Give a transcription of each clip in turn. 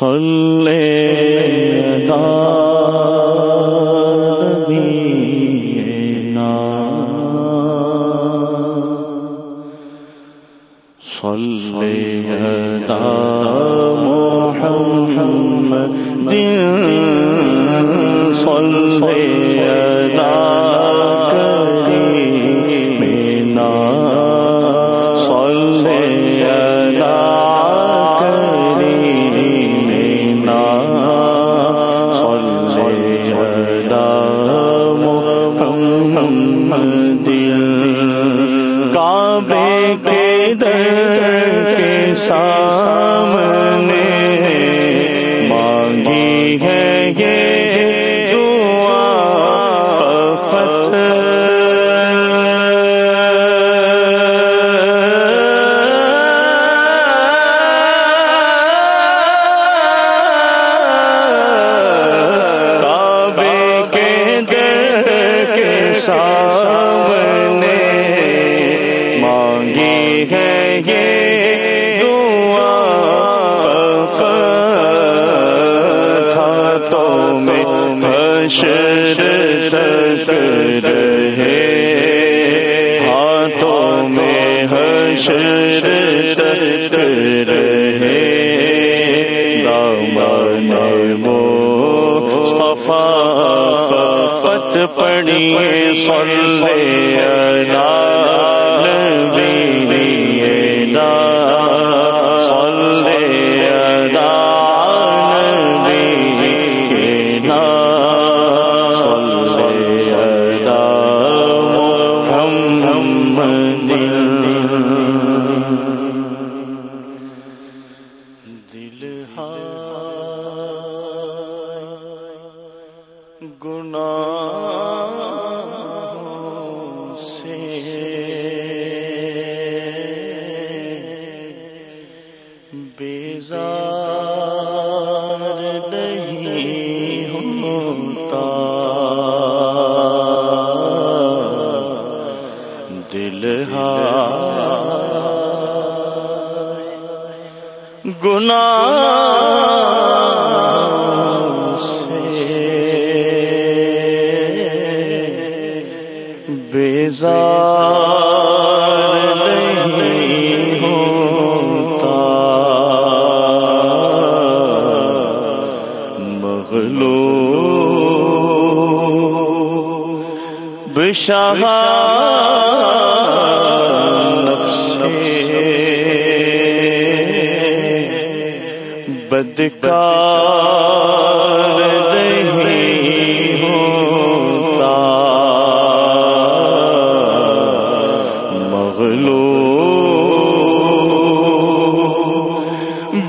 صلی اللہ دل کعبے کے در کے سامنے مانگی ہے یہ محشر تک رہے ہاتھوں میں حشر تک رہے دامن صلی اللہ بیزار شاہ بدکار ہوتا۔ مغلو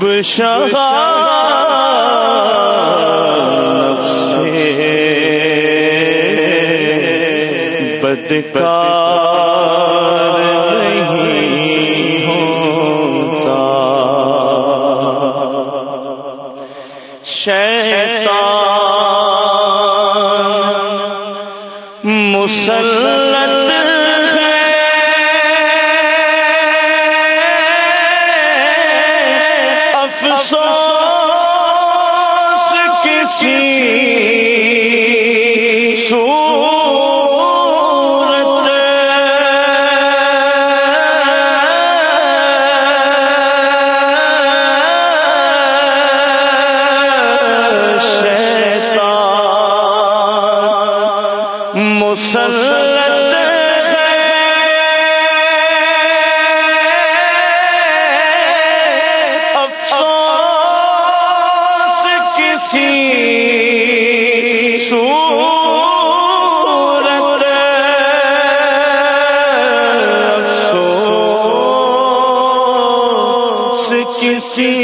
بشاہ پتکار نہیں ہوتا شیطان مسلط ہے افسوس کسی سو مسلط ہے۔ افسوس کسی صورت افسوس کسی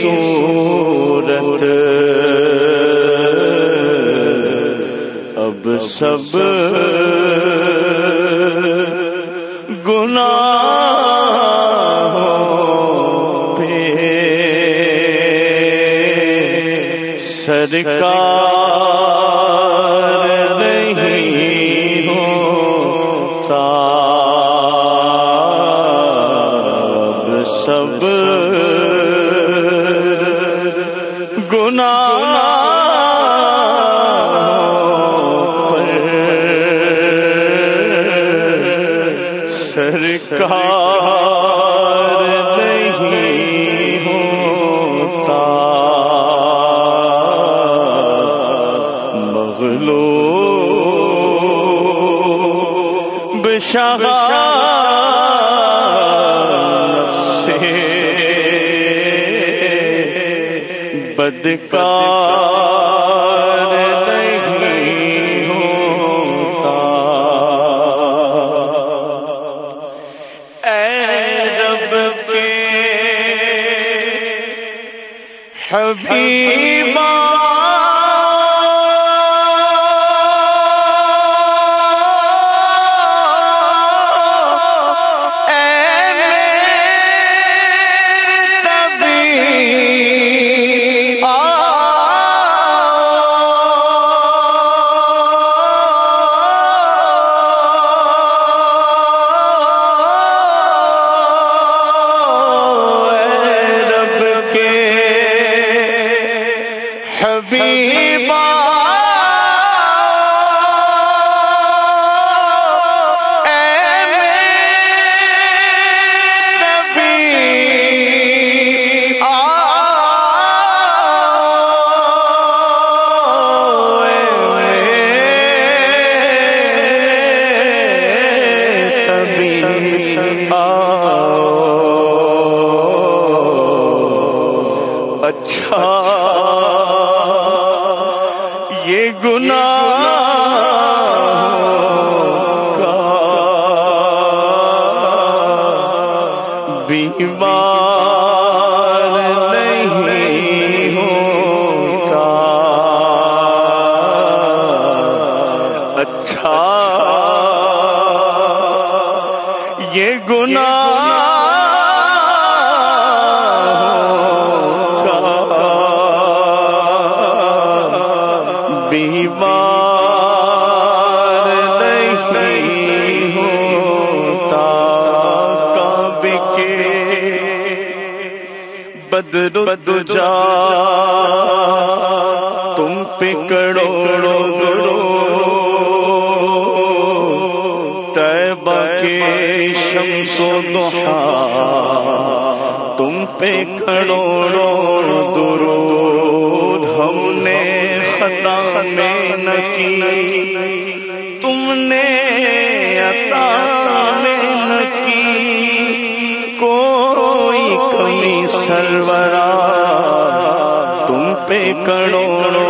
صورت سب گنا سرکار نہیں ہوتا۔ سب گناہ سرکار نہیں ہوتا۔ مغلو بشاہ سے بدکار۔ حبیبہ حبیبا بیمار نہیں ہوتا۔ اچھا۔ یہ گناہ بدر تم پہ کروڑو گرو تیبہ کے شمس و ضحا، تم پہ کروڑوں درود ہم نے خطا میں نہ کی، تم نے عطا میں نہ کی، کوئی کمی سرورا تم پہ کروڑوں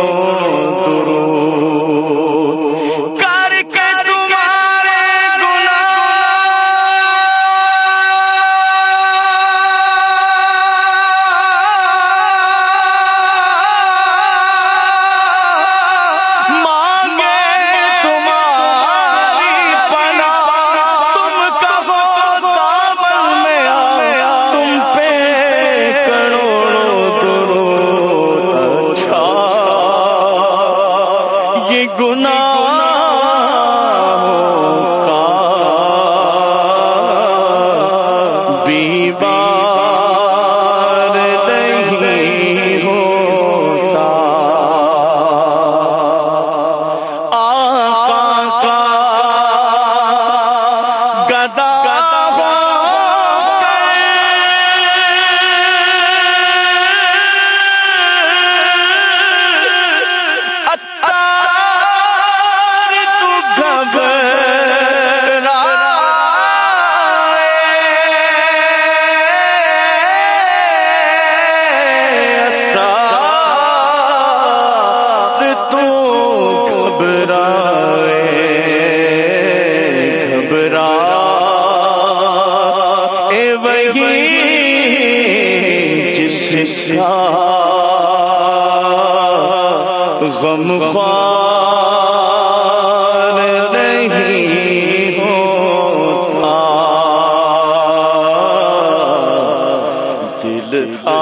اے جس کا غم خوار نہیں ہوتا۔ دل آ